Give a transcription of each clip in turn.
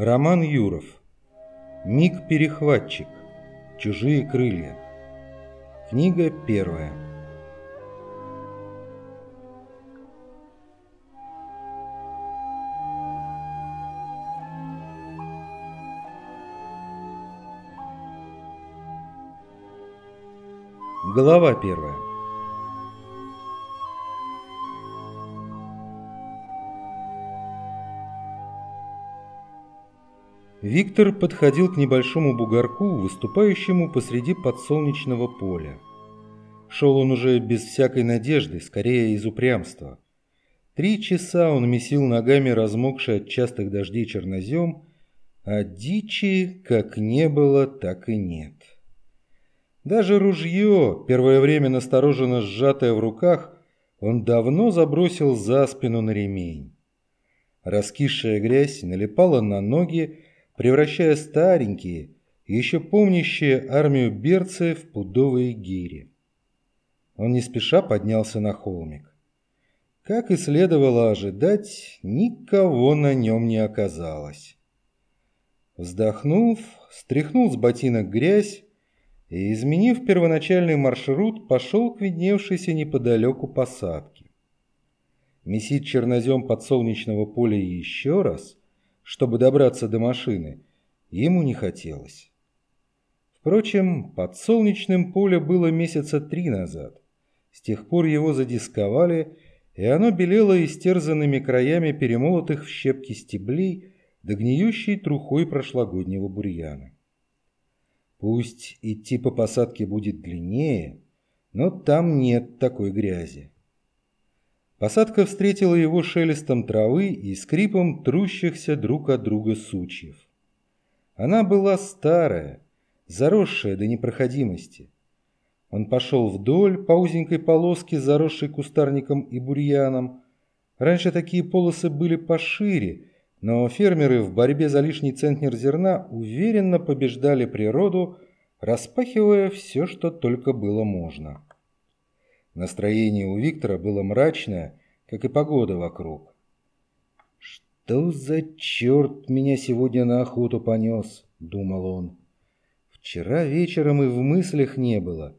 Роман Юров. Миг-перехватчик. Чужие крылья. Книга первая. Глава первая. Виктор подходил к небольшому бугорку, выступающему посреди подсолнечного поля. Шел он уже без всякой надежды, скорее из упрямства. Три часа он месил ногами размокший от частых дождей чернозем, а дичи как не было, так и нет. Даже ружье, первое время настороженно сжатое в руках, он давно забросил за спину на ремень. Раскисшая грязь налипала на ноги, превращая старенькие, еще помнящие армию берцы в пудовые гири. Он не спеша поднялся на холмик. Как и следовало ожидать, никого на нем не оказалось. Вздохнув, стряхнул с ботинок грязь и, изменив первоначальный маршрут, пошел к видневшейся неподалеку посадке. Месить чернозем подсолнечного поля еще раз чтобы добраться до машины, ему не хотелось. Впрочем, под солнечным поле было месяца три назад. С тех пор его задисковали, и оно белело истерзанными краями перемолотых в щепки стеблей до гниющей трухой прошлогоднего бурьяна. Пусть идти по посадке будет длиннее, но там нет такой грязи. Посадка встретила его шелестом травы и скрипом трущихся друг от друга сучьев. Она была старая, заросшая до непроходимости. Он пошел вдоль по узенькой полоске, заросшей кустарником и бурьяном. Раньше такие полосы были пошире, но фермеры в борьбе за лишний центнер зерна уверенно побеждали природу, распахивая все, что только было можно. Настроение у Виктора было мрачное, как и погода вокруг. «Что за черт меня сегодня на охоту понес?» – думал он. «Вчера вечером и в мыслях не было.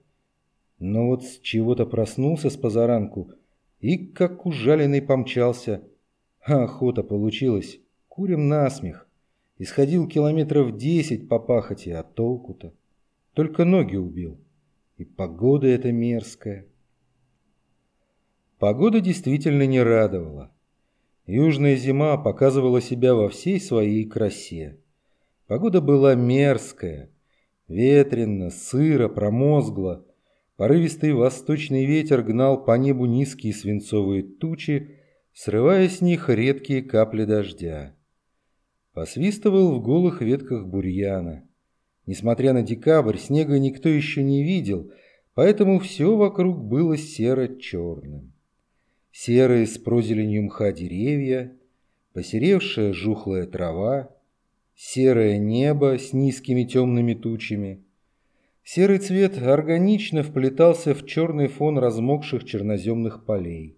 Но вот с чего-то проснулся с позаранку и как ужаленный помчался. А охота получилась. Курим насмех. Исходил километров десять по пахоте, а толку-то? Только ноги убил. И погода эта мерзкая. Погода действительно не радовала. Южная зима показывала себя во всей своей красе. Погода была мерзкая, ветрено, сыро, промозгло. Порывистый восточный ветер гнал по небу низкие свинцовые тучи, срывая с них редкие капли дождя. Посвистывал в голых ветках бурьяна. Несмотря на декабрь, снега никто еще не видел, поэтому все вокруг было серо-черным серые с прозеленью мха деревья, посеревшая жухлая трава, серое небо с низкими темными тучами. Серый цвет органично вплетался в черный фон размокших черноземных полей.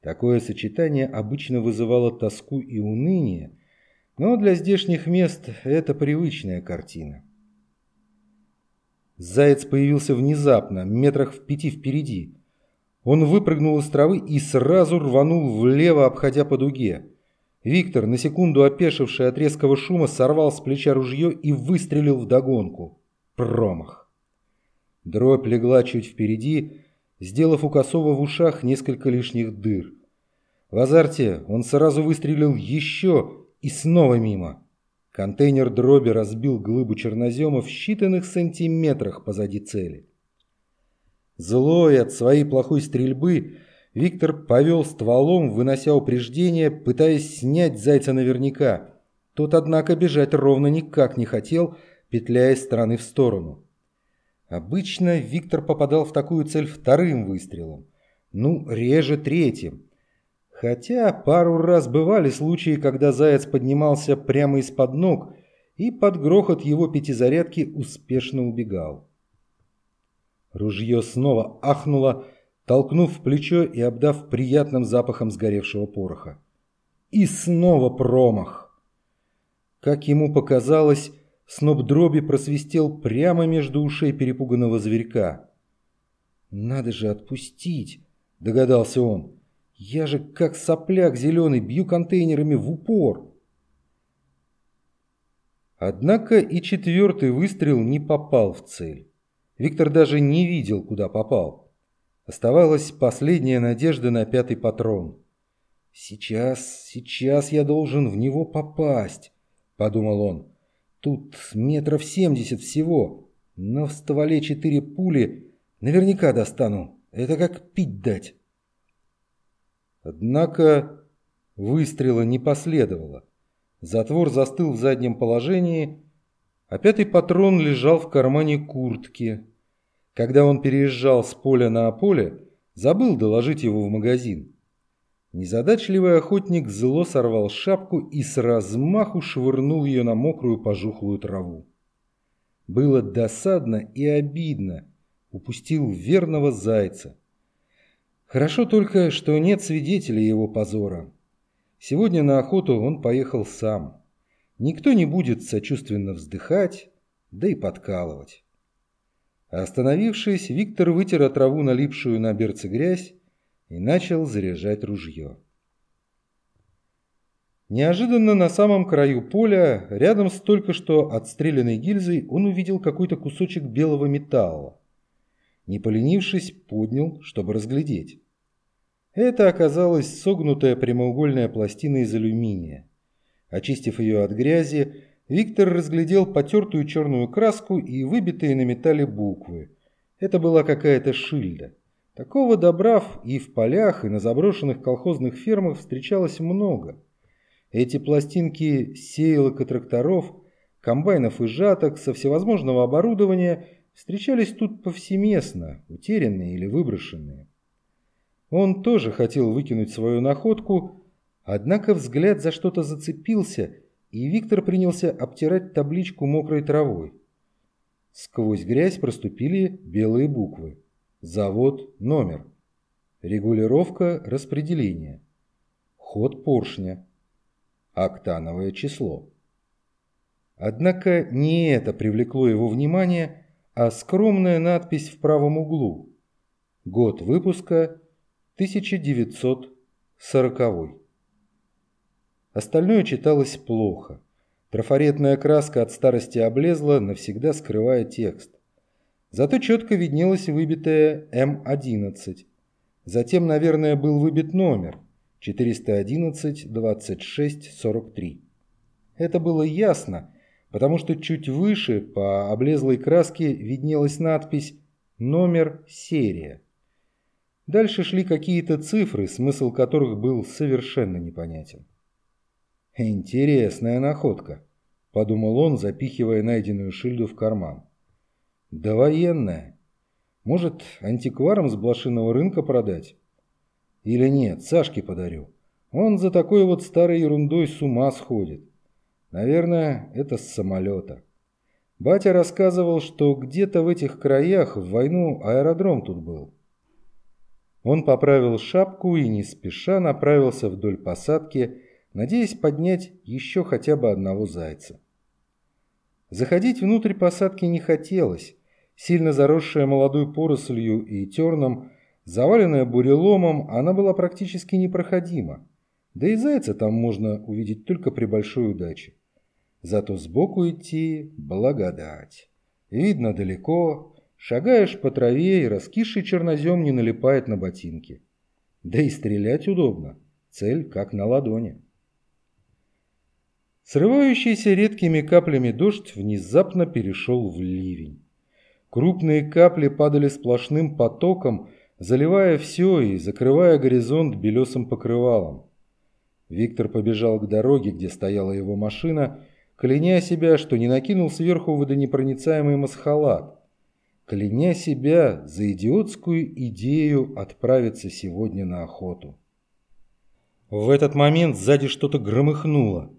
Такое сочетание обычно вызывало тоску и уныние, но для здешних мест это привычная картина. Заяц появился внезапно, метрах в пяти впереди – он выпрыгнул из травы и сразу рванул влево, обходя по дуге. Виктор, на секунду опешивший от резкого шума, сорвал с плеча ружье и выстрелил в догонку. Промах. Дробь легла чуть впереди, сделав у Косова в ушах несколько лишних дыр. В азарте он сразу выстрелил еще и снова мимо. Контейнер дроби разбил глыбу чернозема в считанных сантиметрах позади цели. Злой от своей плохой стрельбы, Виктор повел стволом, вынося упреждение, пытаясь снять зайца наверняка. Тот, однако, бежать ровно никак не хотел, петляя из стороны в сторону. Обычно Виктор попадал в такую цель вторым выстрелом, ну, реже третьим. Хотя пару раз бывали случаи, когда заяц поднимался прямо из-под ног и под грохот его пятизарядки успешно убегал. Ружье снова ахнуло, толкнув в плечо и обдав приятным запахом сгоревшего пороха. И снова промах. Как ему показалось, сноп дроби просвистел прямо между ушей перепуганного зверька. «Надо же отпустить!» – догадался он. «Я же как сопляк зеленый бью контейнерами в упор!» Однако и четвертый выстрел не попал в цель. Виктор даже не видел, куда попал. Оставалась последняя надежда на пятый патрон. «Сейчас, сейчас я должен в него попасть», — подумал он. «Тут метров семьдесят всего, но в стволе четыре пули наверняка достану. Это как пить дать». Однако выстрела не последовало. Затвор застыл в заднем положении, а пятый патрон лежал в кармане куртки. Когда он переезжал с поля на поле, забыл доложить его в магазин. Незадачливый охотник зло сорвал шапку и с размаху швырнул ее на мокрую пожухлую траву. Было досадно и обидно. Упустил верного зайца. Хорошо только, что нет свидетелей его позора. Сегодня на охоту он поехал сам. Никто не будет сочувственно вздыхать, да и подкалывать. Остановившись, Виктор вытер от траву налипшую на берце грязь и начал заряжать ружье. Неожиданно на самом краю поля, рядом с только что отстрелянной гильзой, он увидел какой-то кусочек белого металла. Не поленившись, поднял, чтобы разглядеть. Это оказалась согнутая прямоугольная пластина из алюминия. Очистив ее от грязи, Виктор разглядел потертую черную краску и выбитые на металле буквы. Это была какая-то шильда. Такого добра и в полях, и на заброшенных колхозных фермах встречалось много. Эти пластинки сеялок и тракторов, комбайнов и жаток со всевозможного оборудования встречались тут повсеместно, утерянные или выброшенные. Он тоже хотел выкинуть свою находку, однако взгляд за что-то зацепился, и Виктор принялся обтирать табличку мокрой травой. Сквозь грязь проступили белые буквы. Завод, номер. Регулировка распределения. Ход поршня. Октановое число. Однако не это привлекло его внимание, а скромная надпись в правом углу. Год выпуска 1940. Остальное читалось плохо. Трафаретная краска от старости облезла, навсегда скрывая текст. Зато четко виднелась выбитая М11. Затем, наверное, был выбит номер 411-26-43. Это было ясно, потому что чуть выше по облезлой краске виднелась надпись «Номер серия». Дальше шли какие-то цифры, смысл которых был совершенно непонятен. «Интересная находка», – подумал он, запихивая найденную шильду в карман. «Довоенная. Может, антикварам с блошиного рынка продать? Или нет, Сашке подарю. Он за такой вот старой ерундой с ума сходит. Наверное, это с самолета. Батя рассказывал, что где-то в этих краях в войну аэродром тут был. Он поправил шапку и не спеша направился вдоль посадки, надеясь поднять еще хотя бы одного зайца. Заходить внутрь посадки не хотелось. Сильно заросшая молодой порослью и терном, заваленная буреломом, она была практически непроходима. Да и зайца там можно увидеть только при большой удаче. Зато сбоку идти – благодать. Видно далеко, Шагаешь по траве, и раскисший чернозем не налипает на ботинки. Да и стрелять удобно. Цель как на ладони. Срывающийся редкими каплями дождь внезапно перешел в ливень. Крупные капли падали сплошным потоком, заливая все и закрывая горизонт белесым покрывалом. Виктор побежал к дороге, где стояла его машина, кляня себя, что не накинул сверху водонепроницаемый масхалат кляня себя за идиотскую идею отправиться сегодня на охоту. В этот момент сзади что-то громыхнуло.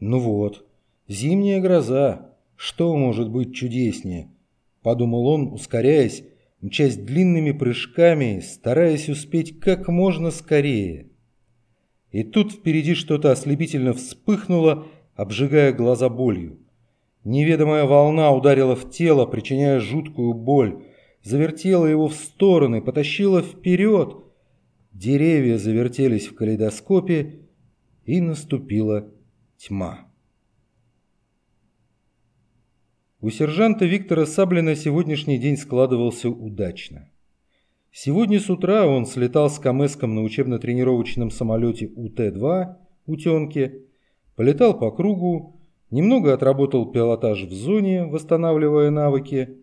Ну вот, зимняя гроза, что может быть чудеснее? Подумал он, ускоряясь, мчась длинными прыжками, стараясь успеть как можно скорее. И тут впереди что-то ослепительно вспыхнуло, обжигая глаза болью. Неведомая волна ударила в тело, причиняя жуткую боль, завертела его в стороны, потащила вперед. Деревья завертелись в калейдоскопе, и наступила тьма. У сержанта Виктора Саблина сегодняшний день складывался удачно. Сегодня с утра он слетал с Камэском на учебно-тренировочном самолете УТ-2 «Утенки», полетал по кругу, немного отработал пилотаж в зоне, восстанавливая навыки.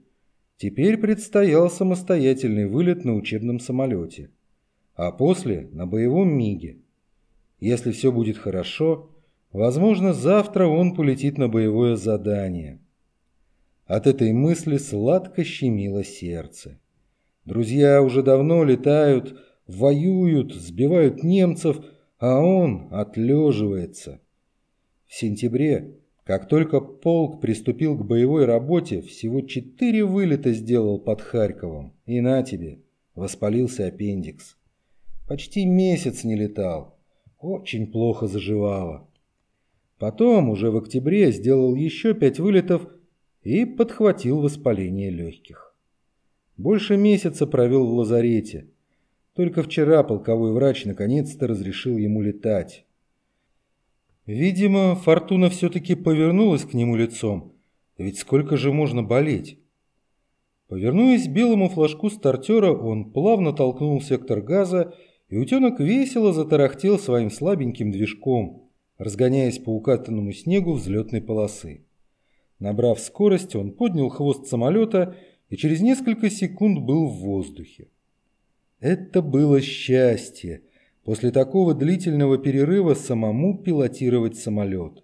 Теперь предстоял самостоятельный вылет на учебном самолете, а после на боевом МИГе. Если все будет хорошо, возможно, завтра он полетит на боевое задание – от этой мысли сладко щемило сердце. Друзья уже давно летают, воюют, сбивают немцев, а он отлеживается. В сентябре, как только полк приступил к боевой работе, всего четыре вылета сделал под Харьковом. И на тебе, воспалился аппендикс. Почти месяц не летал. Очень плохо заживало. Потом, уже в октябре, сделал еще пять вылетов и подхватил воспаление легких. Больше месяца провел в лазарете. Только вчера полковой врач наконец-то разрешил ему летать. Видимо, Фортуна все-таки повернулась к нему лицом, ведь сколько же можно болеть? Повернувшись белому флажку стартера, он плавно толкнул сектор газа, и утенок весело затарахтел своим слабеньким движком, разгоняясь по укатанному снегу взлетной полосы. Набрав скорость, он поднял хвост самолета и через несколько секунд был в воздухе. Это было счастье. После такого длительного перерыва самому пилотировать самолет.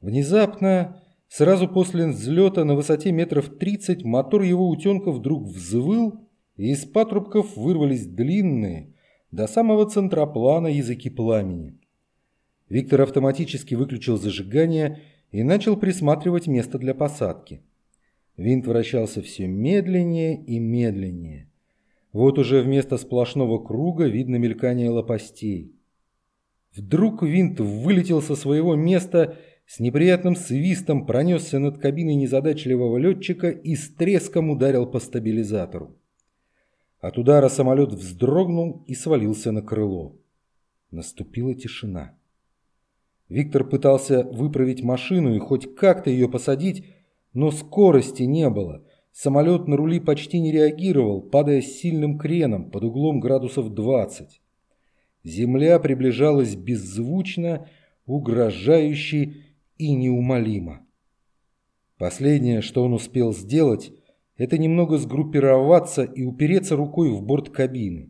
Внезапно, сразу после взлета на высоте метров 30, мотор его утенка вдруг взвыл, и из патрубков вырвались длинные, до самого центроплана языки пламени. Виктор автоматически выключил зажигание и начал присматривать место для посадки. Винт вращался все медленнее и медленнее. Вот уже вместо сплошного круга видно мелькание лопастей. Вдруг винт вылетел со своего места, с неприятным свистом пронесся над кабиной незадачливого летчика и с треском ударил по стабилизатору. От удара самолет вздрогнул и свалился на крыло. Наступила тишина. Виктор пытался выправить машину и хоть как-то ее посадить, но скорости не было. Самолет на рули почти не реагировал, падая с сильным креном под углом градусов 20. Земля приближалась беззвучно, угрожающе и неумолимо. Последнее, что он успел сделать, это немного сгруппироваться и упереться рукой в борт кабины.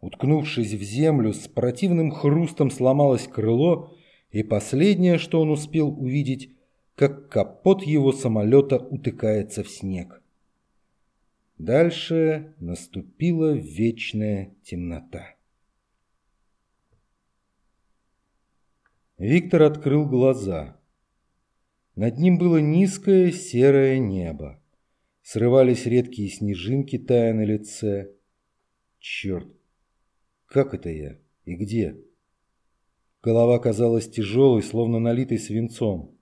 Уткнувшись в землю, с противным хрустом сломалось крыло, и последнее, что он успел увидеть, как капот его самолета утыкается в снег. Дальше наступила вечная темнота. Виктор открыл глаза. Над ним было низкое серое небо. Срывались редкие снежинки, тая на лице. Черт, как это я и где? Голова казалась тяжелой, словно налитой свинцом.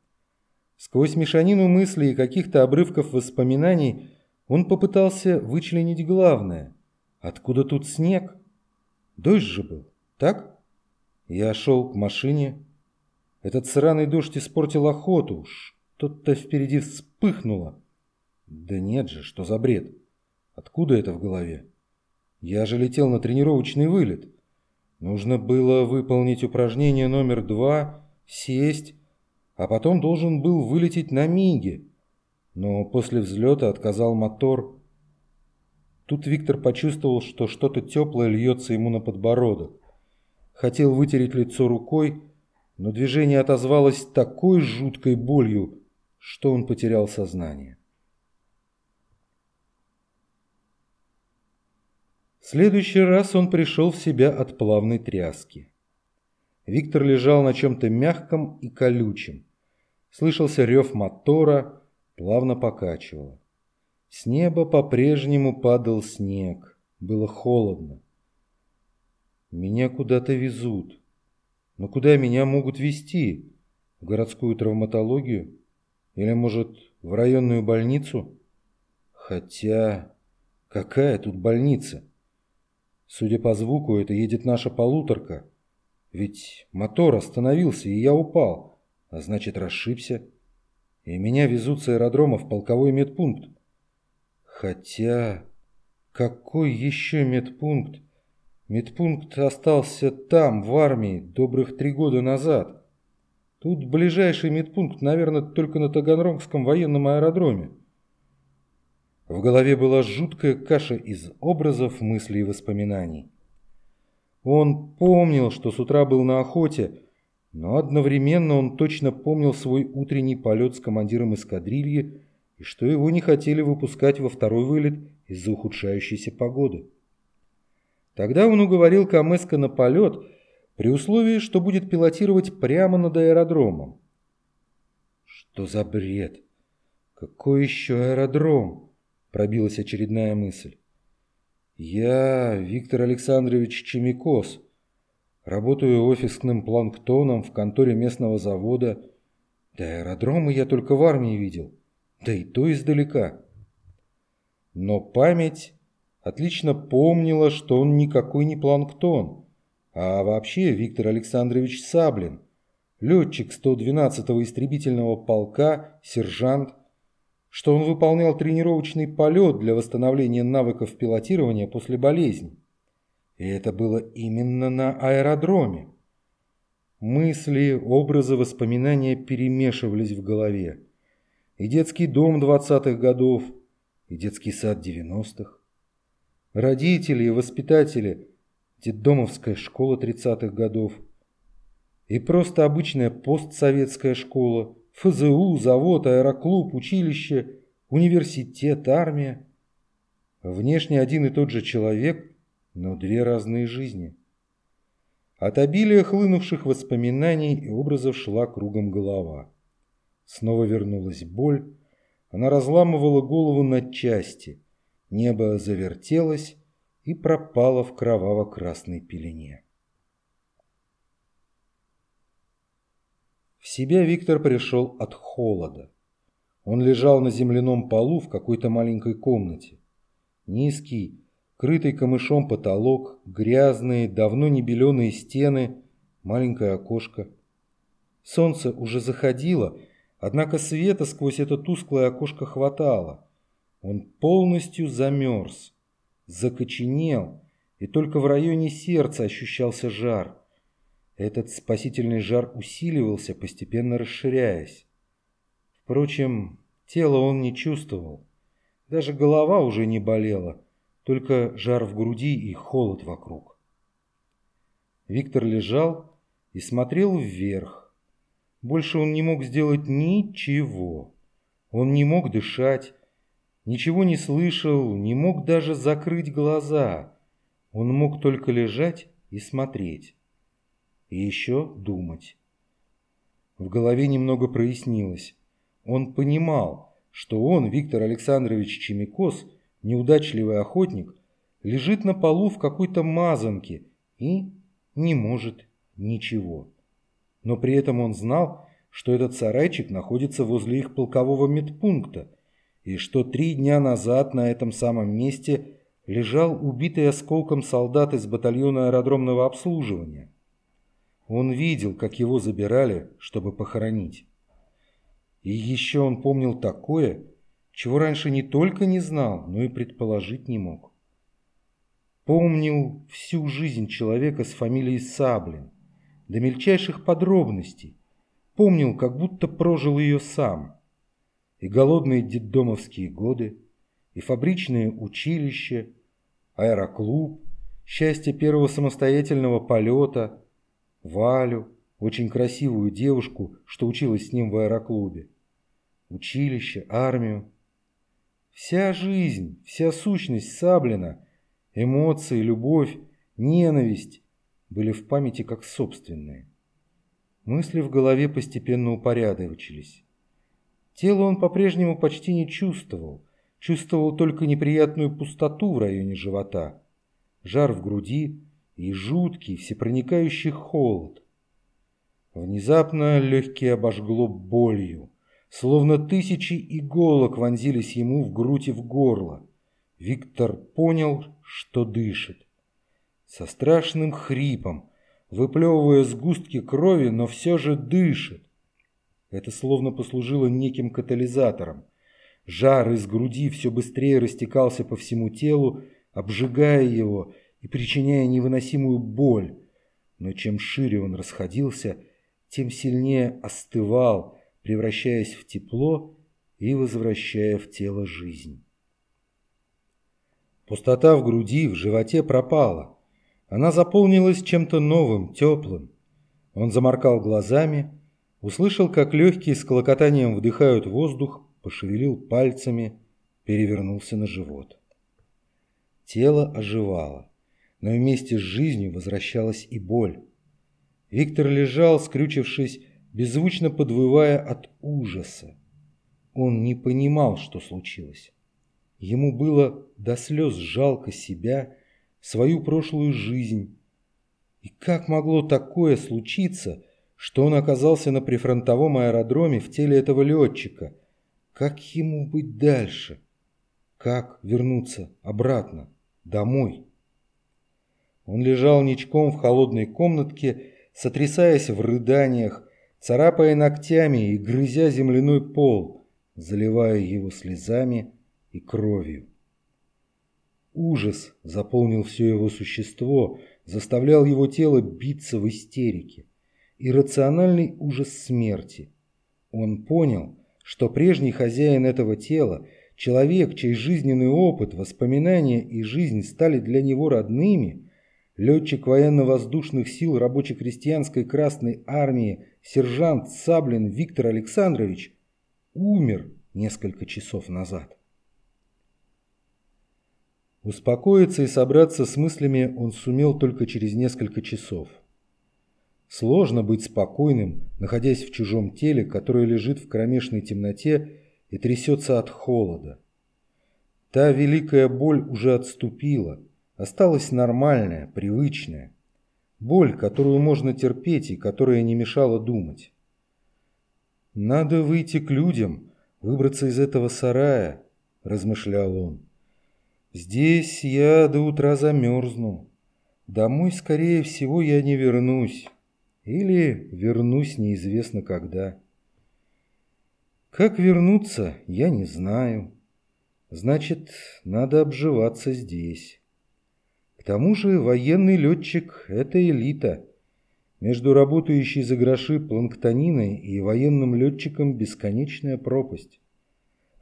Сквозь мешанину мыслей и каких-то обрывков воспоминаний он попытался вычленить главное. Откуда тут снег? Дождь же был, так? Я шел к машине. Этот сраный дождь испортил охоту. Что-то впереди вспыхнуло. Да нет же, что за бред? Откуда это в голове? Я же летел на тренировочный вылет. Нужно было выполнить упражнение номер два, сесть, а потом должен был вылететь на миге. Но после взлета отказал мотор. Тут Виктор почувствовал, что что-то теплое льется ему на подбородок. Хотел вытереть лицо рукой, но движение отозвалось такой жуткой болью, что он потерял сознание. Следующий раз он пришел в себя от плавной тряски. Виктор лежал на чем-то мягком и колючем. Слышался рев мотора, плавно покачивало. С неба по-прежнему падал снег. Было холодно. Меня куда-то везут. Но куда меня могут везти? В городскую травматологию? Или, может, в районную больницу? Хотя, какая тут больница? Судя по звуку, это едет наша полуторка. Ведь мотор остановился, и я упал, а значит, расшибся. И меня везут с аэродрома в полковой медпункт. Хотя, какой еще медпункт? Медпункт остался там, в армии, добрых три года назад. Тут ближайший медпункт, наверное, только на Таганрогском военном аэродроме. В голове была жуткая каша из образов, мыслей и воспоминаний. Он помнил, что с утра был на охоте, но одновременно он точно помнил свой утренний полет с командиром эскадрильи и что его не хотели выпускать во второй вылет из-за ухудшающейся погоды. Тогда он уговорил Камеска на полет при условии, что будет пилотировать прямо над аэродромом. Что за бред? Какой еще аэродром? Пробилась очередная мысль. Я Виктор Александрович Чемикос. Работаю офисным планктоном в конторе местного завода. Да аэродромы я только в армии видел. Да и то издалека. Но память отлично помнила, что он никакой не планктон, а вообще Виктор Александрович Саблин, летчик 112-го истребительного полка, сержант, что он выполнял тренировочный полет для восстановления навыков пилотирования после болезни. И это было именно на аэродроме. Мысли, образы, воспоминания перемешивались в голове. И детский дом двадцатых годов, и детский сад девяностых. Родители и воспитатели, детдомовская школа тридцатых годов. И просто обычная постсоветская школа – ФЗУ, завод, аэроклуб, училище, университет, армия. Внешне один и тот же человек, но две разные жизни. От обилия хлынувших воспоминаний и образов шла кругом голова. Снова вернулась боль. Она разламывала голову на части. Небо завертелось и пропало в кроваво-красной пелене. В себя Виктор пришел от холода. Он лежал на земляном полу в какой-то маленькой комнате. Низкий, крытый камышом потолок, грязные, давно не беленые стены, маленькое окошко. Солнце уже заходило, однако света сквозь это тусклое окошко хватало. Он полностью замерз, закоченел, и только в районе сердца ощущался жар. Этот спасительный жар усиливался, постепенно расширяясь. Впрочем, тело он не чувствовал. Даже голова уже не болела, только жар в груди и холод вокруг. Виктор лежал и смотрел вверх. Больше он не мог сделать ничего. Он не мог дышать, ничего не слышал, не мог даже закрыть глаза. Он мог только лежать и смотреть и еще думать. В голове немного прояснилось. Он понимал, что он, Виктор Александрович Чемикос, неудачливый охотник, лежит на полу в какой-то мазанке и не может ничего. Но при этом он знал, что этот сарайчик находится возле их полкового медпункта, и что три дня назад на этом самом месте лежал убитый осколком солдат из батальона аэродромного обслуживания. Он видел, как его забирали, чтобы похоронить. И еще он помнил такое, чего раньше не только не знал, но и предположить не мог. Помнил всю жизнь человека с фамилией Саблин, до мельчайших подробностей. Помнил, как будто прожил ее сам. И голодные детдомовские годы, и фабричное училище, аэроклуб, счастье первого самостоятельного полета – Валю, очень красивую девушку, что училась с ним в аэроклубе. Училище, армию. Вся жизнь, вся сущность Саблина, эмоции, любовь, ненависть были в памяти как собственные. Мысли в голове постепенно упорядочились. Тело он по-прежнему почти не чувствовал, чувствовал только неприятную пустоту в районе живота, жар в груди, и жуткий, всепроникающий холод. Внезапно легкие обожгло болью, словно тысячи иголок вонзились ему в грудь и в горло. Виктор понял, что дышит. Со страшным хрипом, выплевывая сгустки крови, но все же дышит. Это словно послужило неким катализатором. Жар из груди все быстрее растекался по всему телу, обжигая его и причиняя невыносимую боль. Но чем шире он расходился, тем сильнее остывал, превращаясь в тепло и возвращая в тело жизнь. Пустота в груди, в животе пропала. Она заполнилась чем-то новым, теплым. Он заморкал глазами, услышал, как легкие с колокотанием вдыхают воздух, пошевелил пальцами, перевернулся на живот. Тело оживало, но вместе с жизнью возвращалась и боль. Виктор лежал, скрючившись, беззвучно подвывая от ужаса. Он не понимал, что случилось. Ему было до слез жалко себя свою прошлую жизнь. И как могло такое случиться, что он оказался на прифронтовом аэродроме в теле этого летчика? Как ему быть дальше? Как вернуться обратно, домой? Он лежал ничком в холодной комнатке, сотрясаясь в рыданиях, царапая ногтями и грызя земляной пол, заливая его слезами и кровью. Ужас заполнил все его существо, заставлял его тело биться в истерике. Иррациональный ужас смерти. Он понял, что прежний хозяин этого тела, человек, чей жизненный опыт, воспоминания и жизнь стали для него родными, летчик военно-воздушных сил рабоче-крестьянской Красной Армии, сержант Саблин Виктор Александрович, умер несколько часов назад. Успокоиться и собраться с мыслями он сумел только через несколько часов. Сложно быть спокойным, находясь в чужом теле, которое лежит в кромешной темноте и трясется от холода. Та великая боль уже отступила, осталась нормальная, привычная. Боль, которую можно терпеть и которая не мешала думать. «Надо выйти к людям, выбраться из этого сарая», – размышлял он. Здесь я до утра замерзну. Домой, скорее всего, я не вернусь. Или вернусь неизвестно когда. Как вернуться, я не знаю. Значит, надо обживаться здесь. Тому же военный летчик – это элита. Между работающей за гроши планктониной и военным летчиком бесконечная пропасть.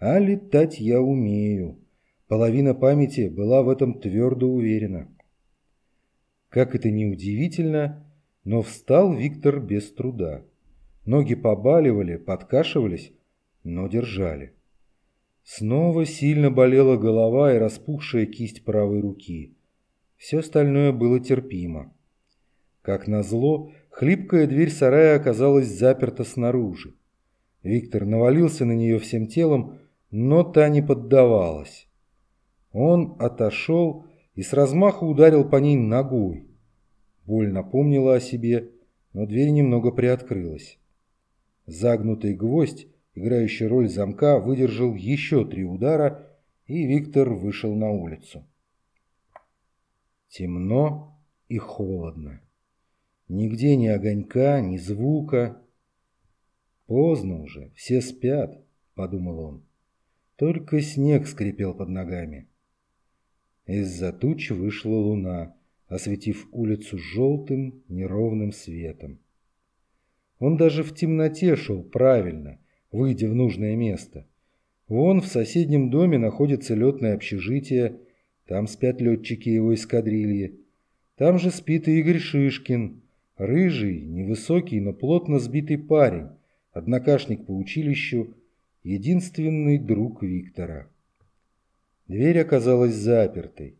А летать я умею. Половина памяти была в этом твердо уверена. Как это ни удивительно, но встал Виктор без труда. Ноги побаливали, подкашивались, но держали. Снова сильно болела голова и распухшая кисть правой руки. Все остальное было терпимо. Как назло, хлипкая дверь сарая оказалась заперта снаружи. Виктор навалился на нее всем телом, но та не поддавалась. Он отошел и с размаху ударил по ней ногой. Боль напомнила о себе, но дверь немного приоткрылась. Загнутый гвоздь, играющий роль замка, выдержал еще три удара, и Виктор вышел на улицу. Темно и холодно. Нигде ни огонька, ни звука. Поздно уже, все спят, подумал он. Только снег скрипел под ногами. Из-за туч вышла луна, осветив улицу желтым неровным светом. Он даже в темноте шел правильно, выйдя в нужное место. Вон в соседнем доме находится летное общежитие, там спят летчики его эскадрильи. Там же спит и Игорь Шишкин, рыжий, невысокий, но плотно сбитый парень, однокашник по училищу, единственный друг Виктора. Дверь оказалась запертой.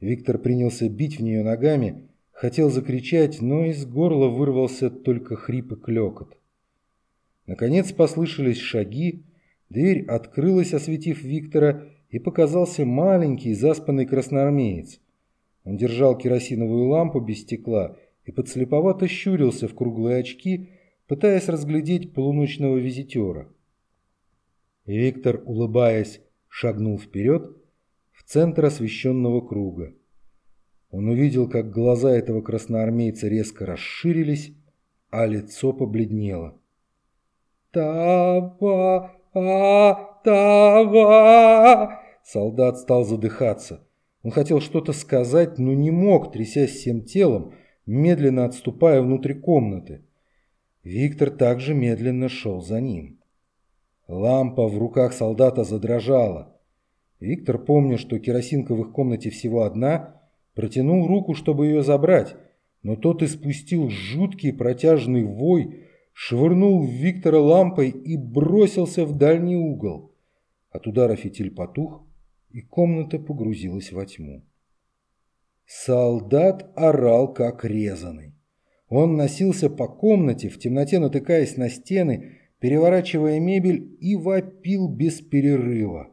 Виктор принялся бить в нее ногами, хотел закричать, но из горла вырвался только хрип и клекот. Наконец послышались шаги, дверь открылась, осветив Виктора, и показался маленький заспанный красноармеец. Он держал керосиновую лампу без стекла и подслеповато щурился в круглые очки, пытаясь разглядеть полуночного визитера. Виктор, улыбаясь, шагнул вперед в центр освещенного круга. Он увидел, как глаза этого красноармейца резко расширились, а лицо побледнело. «Тава! А! Тава!» Солдат стал задыхаться. Он хотел что-то сказать, но не мог, трясясь всем телом, медленно отступая внутрь комнаты. Виктор также медленно шел за ним. Лампа в руках солдата задрожала. Виктор, помня, что керосинка в их комнате всего одна, протянул руку, чтобы ее забрать, но тот испустил жуткий протяжный вой, швырнул в Виктора лампой и бросился в дальний угол. От удара фитиль потух, и комната погрузилась во тьму. Солдат орал, как резаный. Он носился по комнате, в темноте натыкаясь на стены, переворачивая мебель и вопил без перерыва.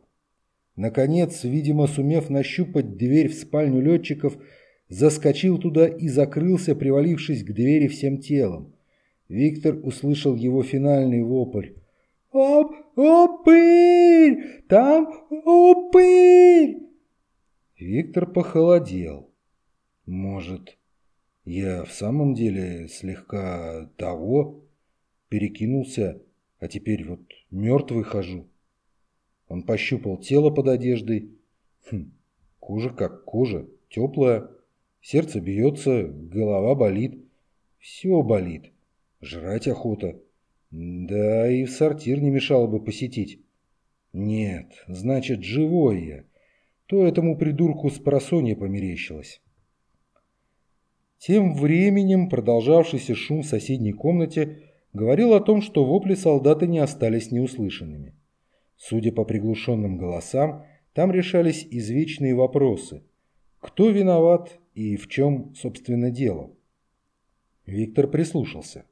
Наконец, видимо, сумев нащупать дверь в спальню летчиков, заскочил туда и закрылся, привалившись к двери всем телом. Виктор услышал его финальный вопль. «Оп! Упырь! Там упырь!» Виктор похолодел. «Может, я в самом деле слегка того перекинулся, а теперь вот мертвый хожу?» Он пощупал тело под одеждой. Хм, кожа как кожа, теплая. Сердце бьется, голова болит. Все болит. Жрать охота. Да и в сортир не мешало бы посетить. Нет, значит, живой я. То этому придурку с просонья померещилось. Тем временем продолжавшийся шум в соседней комнате говорил о том, что вопли солдата не остались неуслышанными. Судя по приглушенным голосам, там решались извечные вопросы. Кто виноват и в чем, собственно, дело? Виктор прислушался.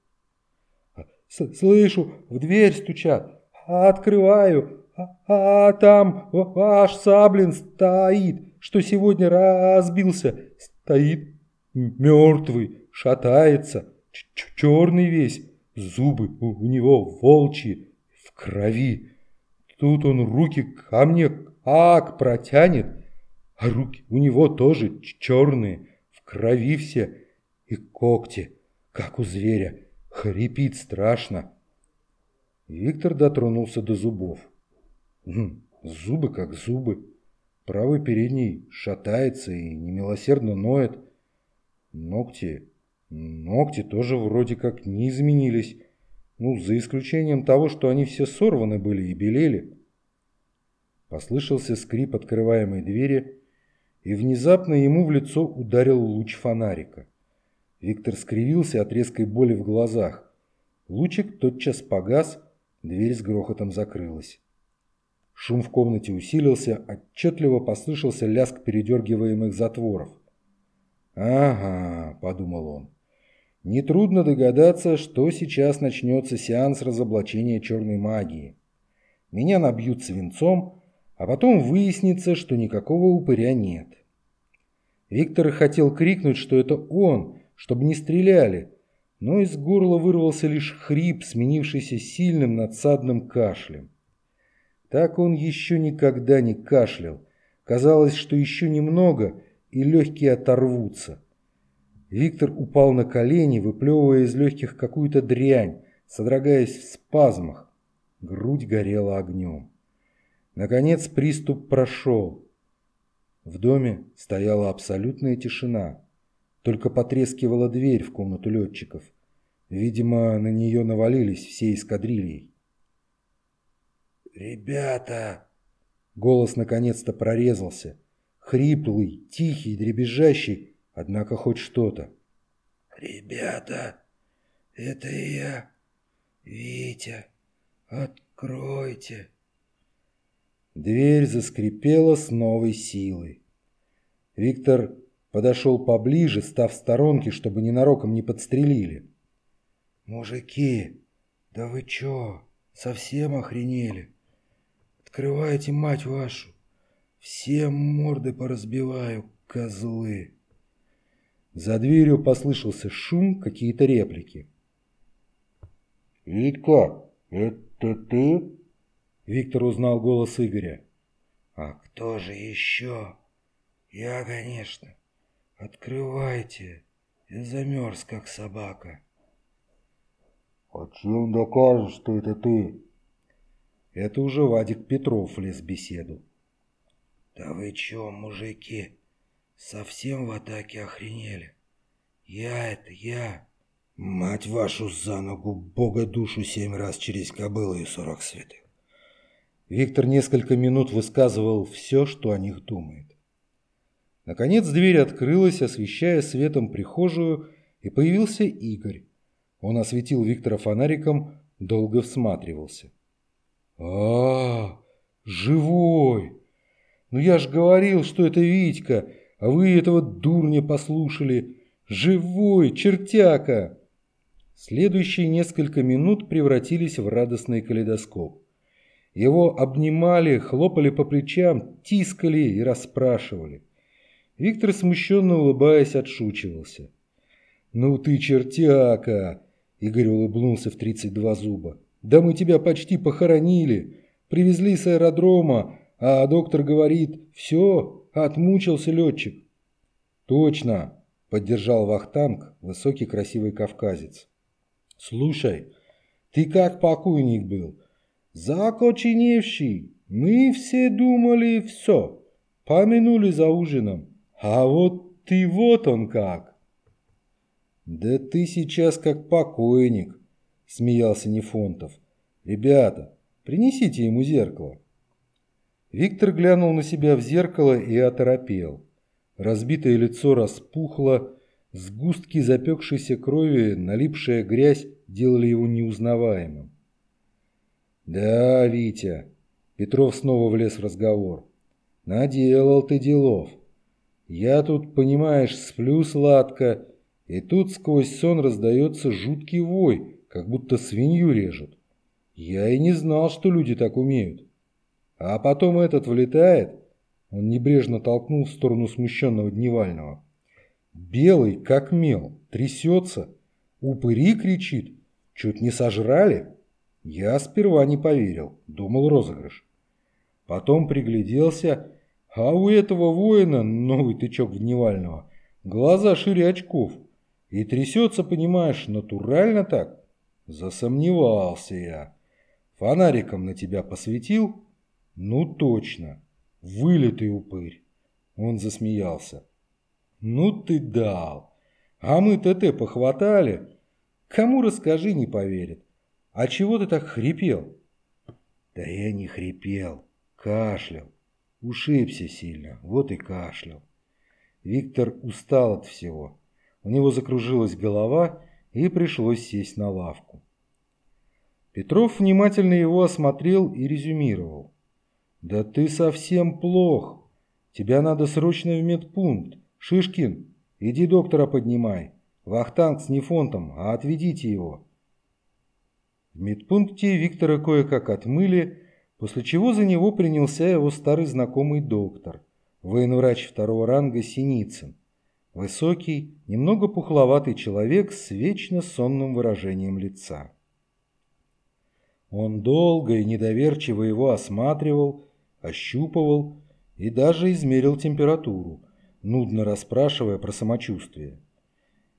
«Слышу, в дверь стучат. Открываю, а, а там ваш Саблин стоит, что сегодня разбился. Стоит мертвый, шатается, черный весь, зубы у него волчьи, в крови. Тут он руки ко мне как протянет, а руки у него тоже черные, в крови все, и когти, как у зверя, хрипит страшно. Виктор дотронулся до зубов. Зубы как зубы. Правый передний шатается и немилосердно ноет. Ногти... Ногти тоже вроде как не изменились. Ну, за исключением того, что они все сорваны были и белели. Послышался скрип открываемой двери, и внезапно ему в лицо ударил луч фонарика. Виктор скривился от резкой боли в глазах. Лучик тотчас погас, дверь с грохотом закрылась. Шум в комнате усилился, отчетливо послышался лязг передергиваемых затворов. «Ага», — подумал он, Нетрудно догадаться, что сейчас начнется сеанс разоблачения черной магии. Меня набьют свинцом, а потом выяснится, что никакого упыря нет. Виктор хотел крикнуть, что это он, чтобы не стреляли, но из горла вырвался лишь хрип, сменившийся сильным надсадным кашлем. Так он еще никогда не кашлял. Казалось, что еще немного, и легкие оторвутся. Виктор упал на колени, выплевывая из легких какую-то дрянь, содрогаясь в спазмах. Грудь горела огнем. Наконец приступ прошел. В доме стояла абсолютная тишина. Только потрескивала дверь в комнату летчиков. Видимо, на нее навалились все эскадрильей. «Ребята!» Голос наконец-то прорезался. Хриплый, тихий, дребезжащий, Однако хоть что-то. «Ребята, это я, Витя. Откройте!» Дверь заскрипела с новой силой. Виктор подошел поближе, став в сторонке, чтобы ненароком не подстрелили. «Мужики, да вы чё, совсем охренели? Открывайте, мать вашу! Всем морды поразбиваю, козлы!» За дверью послышался шум, какие-то реплики. Витька, это ты?» Виктор узнал голос Игоря. «А кто же еще?» «Я, конечно. Открывайте. Я замерз, как собака». «А чем докажешь, что это ты?» Это уже Вадик Петров лез в беседу. «Да вы че, мужики, совсем в атаке охренели? Я это, я. Мать вашу за ногу, бога душу семь раз через кобылы и сорок святых». Виктор несколько минут высказывал все, что о них думает. Наконец дверь открылась, освещая светом прихожую, и появился Игорь. Он осветил Виктора фонариком, долго всматривался. а, -а, -а Живой! Ну я ж говорил, что это Витька, а вы этого дурня послушали. Живой, чертяка!» Следующие несколько минут превратились в радостный калейдоскоп. Его обнимали, хлопали по плечам, тискали и расспрашивали. Виктор, смущенно улыбаясь, отшучивался. «Ну ты чертяка!» Игорь улыбнулся в тридцать два зуба. «Да мы тебя почти похоронили. Привезли с аэродрома, а доктор говорит, все, отмучился летчик». «Точно!» – поддержал Вахтанг, высокий красивый кавказец. «Слушай, ты как покойник был? Закоченевший. Мы все думали все. Помянули за ужином. А вот ты вот он как. Да ты сейчас как покойник, смеялся Нефонтов. Ребята, принесите ему зеркало. Виктор глянул на себя в зеркало и оторопел. Разбитое лицо распухло, сгустки запекшейся крови, налипшая грязь делали его неузнаваемым. «Да, Витя», — Петров снова влез в разговор, — «наделал ты делов. Я тут, понимаешь, сплю сладко, и тут сквозь сон раздается жуткий вой, как будто свинью режут. Я и не знал, что люди так умеют. А потом этот влетает, он небрежно толкнул в сторону смущенного Дневального. Белый, как мел, трясется, упыри кричит, чуть не сожрали. Я сперва не поверил, думал розыгрыш. Потом пригляделся а у этого воина, новый тычок Дневального, глаза шире очков. И трясется, понимаешь, натурально так. Засомневался я. Фонариком на тебя посветил? Ну точно. Вылитый упырь. Он засмеялся. Ну ты дал. А мы ТТ похватали. Кому расскажи, не поверит. А чего ты так хрипел? Да я не хрипел. Кашлял. Ушибся сильно, вот и кашлял. Виктор устал от всего. У него закружилась голова, и пришлось сесть на лавку. Петров внимательно его осмотрел и резюмировал. «Да ты совсем плох. Тебя надо срочно в медпункт. Шишкин, иди доктора поднимай. Вахтанг с Нефонтом, а отведите его». В медпункте Виктора кое-как отмыли, после чего за него принялся его старый знакомый доктор, военврач второго ранга Синицын, высокий, немного пухловатый человек с вечно сонным выражением лица. Он долго и недоверчиво его осматривал, ощупывал и даже измерил температуру, нудно расспрашивая про самочувствие.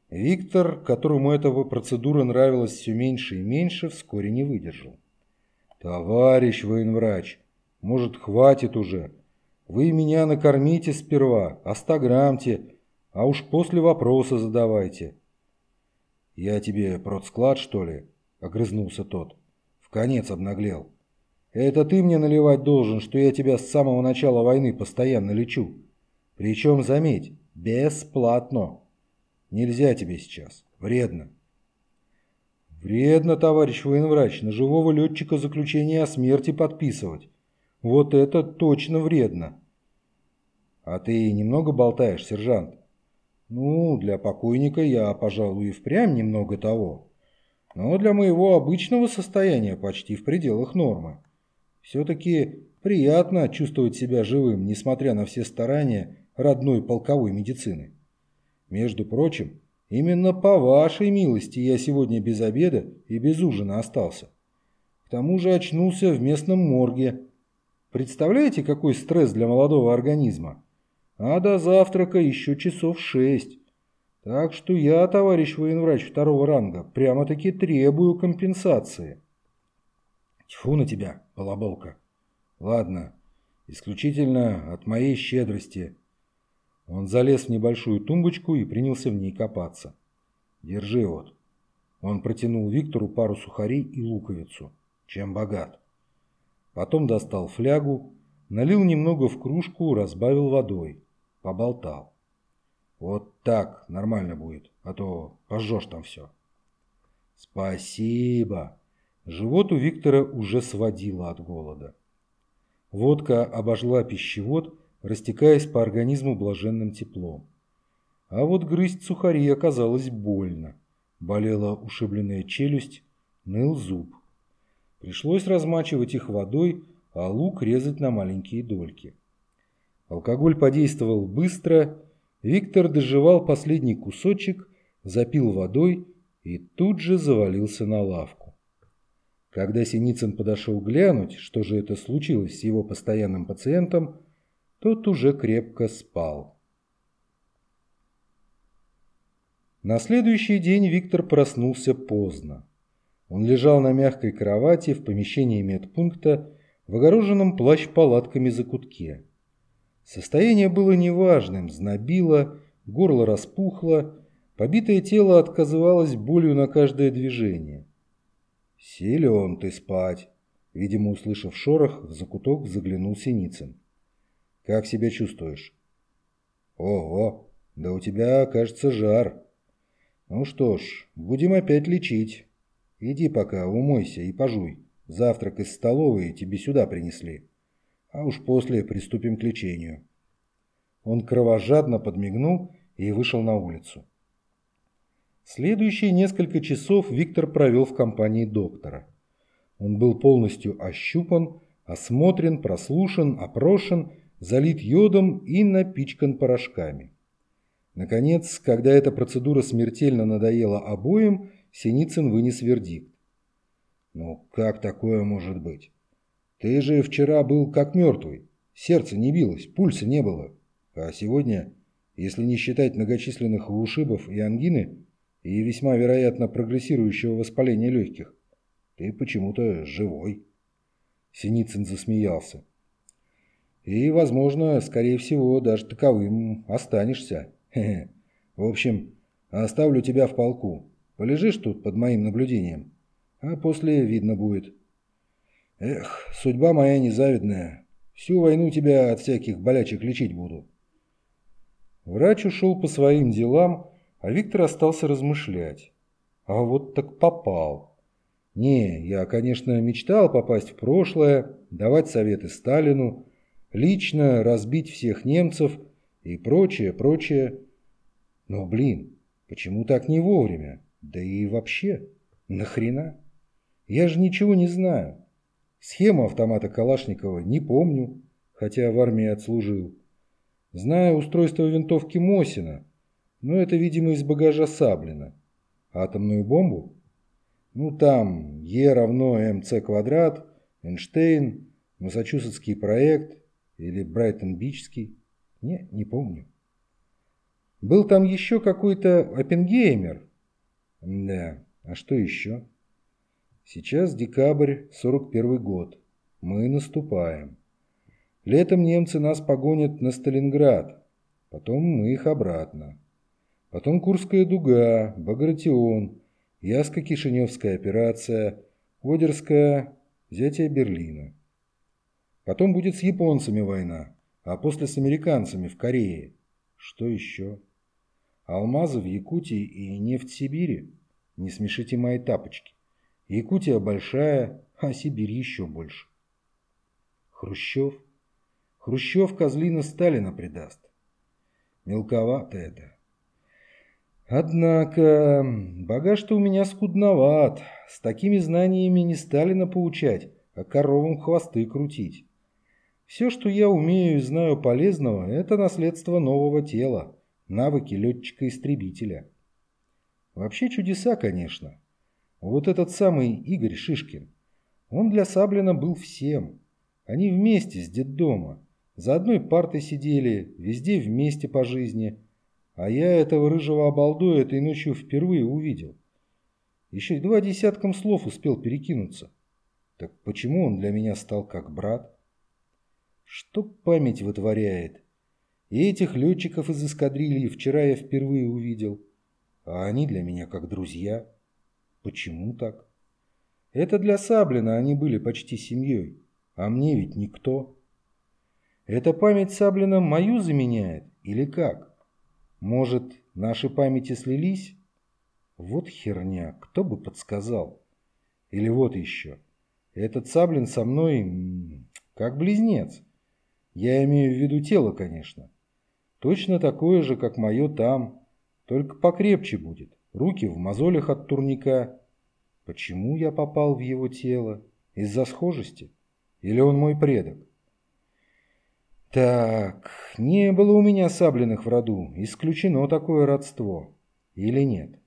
Виктор, которому эта процедура нравилась все меньше и меньше, вскоре не выдержал. «Товарищ военврач, может, хватит уже? Вы меня накормите сперва, остаграммте, а уж после вопроса задавайте». «Я тебе продсклад, что ли?» — огрызнулся тот. В конец обнаглел. «Это ты мне наливать должен, что я тебя с самого начала войны постоянно лечу. Причем, заметь, бесплатно. Нельзя тебе сейчас, вредно». Вредно, товарищ военврач, на живого летчика заключение о смерти подписывать. Вот это точно вредно. А ты немного болтаешь, сержант? Ну, для покойника я, пожалуй, и впрямь немного того. Но для моего обычного состояния почти в пределах нормы. Все-таки приятно чувствовать себя живым, несмотря на все старания родной полковой медицины. Между прочим, Именно по вашей милости я сегодня без обеда и без ужина остался. К тому же очнулся в местном морге. Представляете, какой стресс для молодого организма? А до завтрака еще часов шесть. Так что я, товарищ военврач второго ранга, прямо-таки требую компенсации. Тьфу на тебя, балаболка. Ладно, исключительно от моей щедрости. Он залез в небольшую тумбочку и принялся в ней копаться. Держи вот. Он протянул Виктору пару сухарей и луковицу. Чем богат. Потом достал флягу, налил немного в кружку, разбавил водой. Поболтал. Вот так нормально будет, а то пожжешь там все. Спасибо. Живот у Виктора уже сводило от голода. Водка обожгла пищевод, растекаясь по организму блаженным теплом. А вот грызть сухари оказалось больно. Болела ушибленная челюсть, ныл зуб. Пришлось размачивать их водой, а лук резать на маленькие дольки. Алкоголь подействовал быстро, Виктор доживал последний кусочек, запил водой и тут же завалился на лавку. Когда Синицын подошел глянуть, что же это случилось с его постоянным пациентом, тот уже крепко спал. На следующий день Виктор проснулся поздно. Он лежал на мягкой кровати в помещении медпункта в огороженном плащ-палатками закутке. Состояние было неважным, знобило, горло распухло, побитое тело отказывалось болью на каждое движение. «Силен ты спать!» Видимо, услышав шорох, в закуток заглянул Синицын. «Как себя чувствуешь?» «Ого! Да у тебя, кажется, жар!» «Ну что ж, будем опять лечить. Иди пока, умойся и пожуй. Завтрак из столовой тебе сюда принесли. А уж после приступим к лечению». Он кровожадно подмигнул и вышел на улицу. Следующие несколько часов Виктор провел в компании доктора. Он был полностью ощупан, осмотрен, прослушан, опрошен, залит йодом и напичкан порошками. Наконец, когда эта процедура смертельно надоела обоим, Синицын вынес вердикт. «Ну, как такое может быть? Ты же вчера был как мертвый. Сердце не билось, пульса не было. А сегодня, если не считать многочисленных ушибов и ангины, и весьма вероятно прогрессирующего воспаления легких. Ты почему-то живой. Синицын засмеялся. И, возможно, скорее всего, даже таковым останешься. Хе -хе. В общем, оставлю тебя в полку. Полежишь тут под моим наблюдением, а после видно будет. Эх, судьба моя незавидная. Всю войну тебя от всяких болячек лечить буду. Врач ушел по своим делам, а Виктор остался размышлять. А вот так попал. Не, я, конечно, мечтал попасть в прошлое, давать советы Сталину, лично разбить всех немцев и прочее, прочее. Но, блин, почему так не вовремя? Да и вообще, нахрена? Я же ничего не знаю. Схему автомата Калашникова не помню, хотя в армии отслужил. Знаю устройство винтовки Мосина, но это, видимо, из багажа Саблина. Атомную бомбу? Ну, там Е равно МЦ квадрат, Эйнштейн, Массачусетский проект или Брайтон-Бичский. Не, не помню. Был там еще какой-то Оппенгеймер. Да, а что еще? Сейчас декабрь, 41 год. Мы наступаем. Летом немцы нас погонят на Сталинград. Потом мы их обратно. Потом Курская дуга, Багратион, Яско-Кишиневская операция, Одерская, взятие Берлина. Потом будет с японцами война, а после с американцами в Корее. Что еще? Алмазы в Якутии и нефть в Сибири? Не смешите мои тапочки. Якутия большая, а Сибирь еще больше. Хрущев? Хрущев козлина Сталина предаст. Мелковато это. Однако, багаж-то у меня скудноват. С такими знаниями не Сталина поучать, а коровам хвосты крутить. Все, что я умею и знаю полезного, это наследство нового тела, навыки летчика-истребителя. Вообще чудеса, конечно. Вот этот самый Игорь Шишкин. Он для Саблина был всем. Они вместе с детдома. За одной партой сидели, везде вместе по жизни. А я этого рыжего обалдуя этой ночью впервые увидел. Еще два десятком слов успел перекинуться. Так почему он для меня стал как брат? Что память вытворяет? И этих летчиков из эскадрильи вчера я впервые увидел. А они для меня как друзья. Почему так? Это для Саблина они были почти семьей. А мне ведь никто. Эта память Саблина мою заменяет или как? Может, наши памяти слились? Вот херня, кто бы подсказал? Или вот еще. Этот Саблин со мной как близнец. Я имею в виду тело, конечно. Точно такое же, как мое там, только покрепче будет. Руки в мозолях от турника. Почему я попал в его тело? Из-за схожести? Или он мой предок? Так, не было у меня сабленных в роду. Исключено такое родство. Или нет?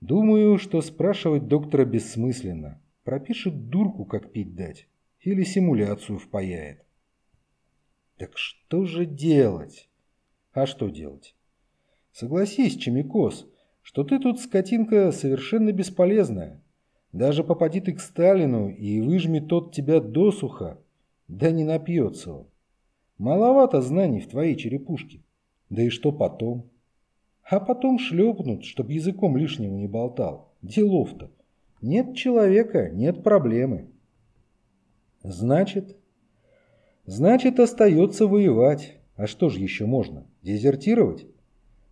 Думаю, что спрашивать доктора бессмысленно. Пропишет дурку, как пить дать. Или симуляцию впаяет. Так что же делать? А что делать? Согласись, Чемикос, что ты тут, скотинка, совершенно бесполезная. Даже попади ты к Сталину и выжми тот тебя досуха, да не напьется он. Маловато знаний в твоей черепушке. Да и что потом? А потом шлепнут, чтоб языком лишнего не болтал. Делов-то. Нет человека, нет проблемы. Значит, Значит, остается воевать. А что же еще можно? Дезертировать?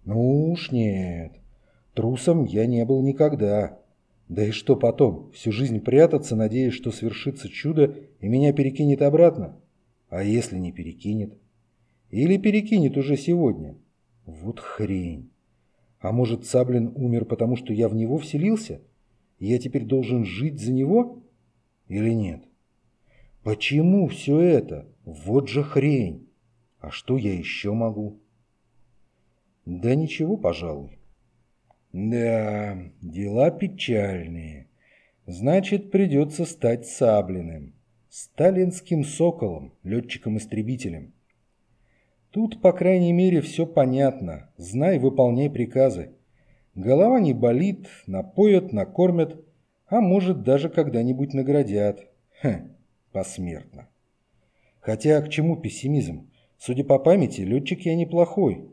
Ну уж нет. Трусом я не был никогда. Да и что потом? Всю жизнь прятаться, надеясь, что свершится чудо и меня перекинет обратно? А если не перекинет? Или перекинет уже сегодня? Вот хрень. А может, Саблин умер, потому что я в него вселился? И я теперь должен жить за него? Или нет? Почему все это? Вот же хрень. А что я еще могу? Да ничего, пожалуй. Да, дела печальные. Значит, придется стать Саблиным. Сталинским соколом, летчиком-истребителем. Тут, по крайней мере, все понятно. Знай, выполняй приказы. Голова не болит, напоят, накормят, а может, даже когда-нибудь наградят. Хм, посмертно. Хотя к чему пессимизм? Судя по памяти, летчик я неплохой.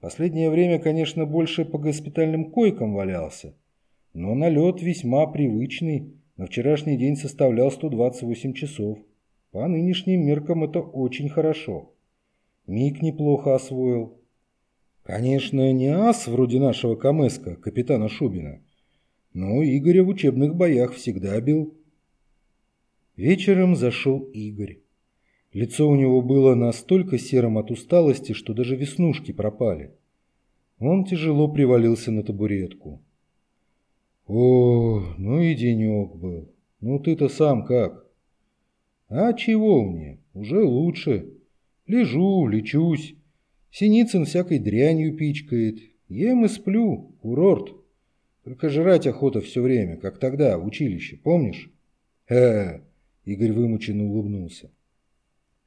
Последнее время, конечно, больше по госпитальным койкам валялся. Но налет весьма привычный. На вчерашний день составлял 128 часов. По нынешним меркам это очень хорошо. Миг неплохо освоил. Конечно, не ас вроде нашего Камеска, капитана Шубина. Но Игоря в учебных боях всегда бил. Вечером зашел Игорь. Лицо у него было настолько серым от усталости, что даже веснушки пропали. Он тяжело привалился на табуретку. «О, ну и денек был. Ну ты-то сам как?» «А чего мне? Уже лучше. Лежу, лечусь. Синицын всякой дрянью пичкает. Ем и сплю. Курорт. Только жрать охота все время, как тогда, в училище, помнишь?» «Э-э!» Игорь вымученно улыбнулся.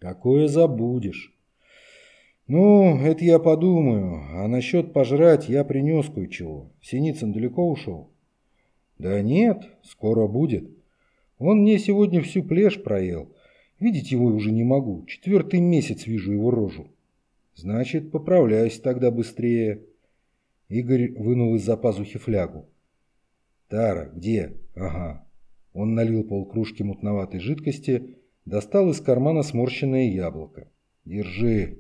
Какое забудешь. Ну, это я подумаю. А насчет пожрать я принес кое-чего. Синицын далеко ушел? Да нет, скоро будет. Он мне сегодня всю плешь проел. Видеть его уже не могу. Четвертый месяц вижу его рожу. Значит, поправляйся тогда быстрее. Игорь вынул из-за пазухи флягу. Тара, где? Ага. Он налил полкружки мутноватой жидкости Достал из кармана сморщенное яблоко. «Держи.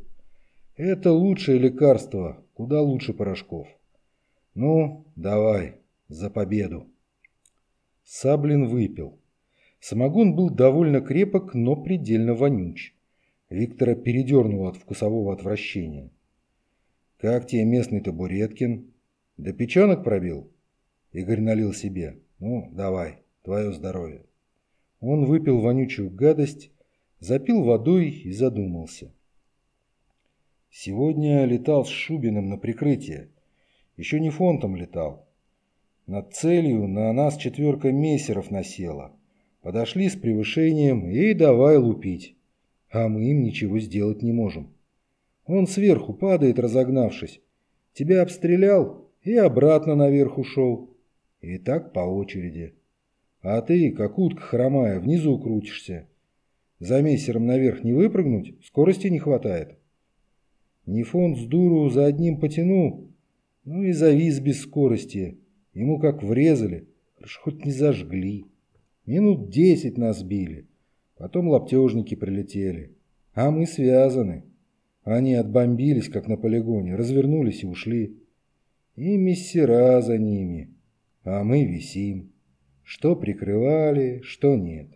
Это лучшее лекарство, куда лучше порошков. Ну, давай, за победу». Саблин выпил. Самогон был довольно крепок, но предельно вонюч. Виктора передернуло от вкусового отвращения. «Как тебе местный табуреткин? Да печенок пробил?» Игорь налил себе. «Ну, давай, твое здоровье». Он выпил вонючую гадость, запил водой и задумался. Сегодня летал с Шубиным на прикрытие. Еще не фонтом летал. Над целью на нас четверка мессеров насела. Подошли с превышением и давай лупить. А мы им ничего сделать не можем. Он сверху падает, разогнавшись. Тебя обстрелял и обратно наверх ушел. И так по очереди. А ты, как утка хромая, внизу крутишься. За мессером наверх не выпрыгнуть, скорости не хватает. Не фонд с дуру за одним потянул, ну и завис без скорости. Ему как врезали, хорошо хоть не зажгли. Минут десять нас били. Потом лаптежники прилетели. А мы связаны. Они отбомбились, как на полигоне, развернулись и ушли. И мессера за ними. А мы висим. Что прикрывали, что нет.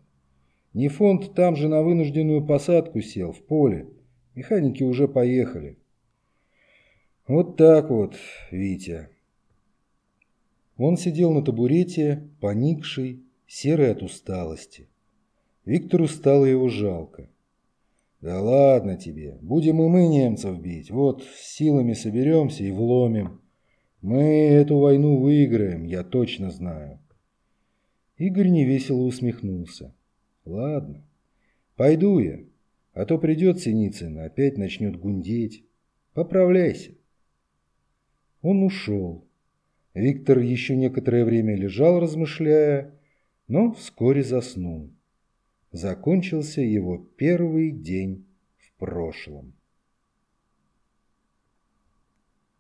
Не фонд там же на вынужденную посадку сел, в поле. Механики уже поехали. Вот так вот, Витя. Он сидел на табурете, поникший, серый от усталости. Виктору стало его жалко. «Да ладно тебе, будем и мы немцев бить, вот силами соберемся и вломим. Мы эту войну выиграем, я точно знаю». Игорь невесело усмехнулся. «Ладно, пойду я, а то придет Синицын, опять начнет гундеть. Поправляйся». Он ушел. Виктор еще некоторое время лежал, размышляя, но вскоре заснул. Закончился его первый день в прошлом.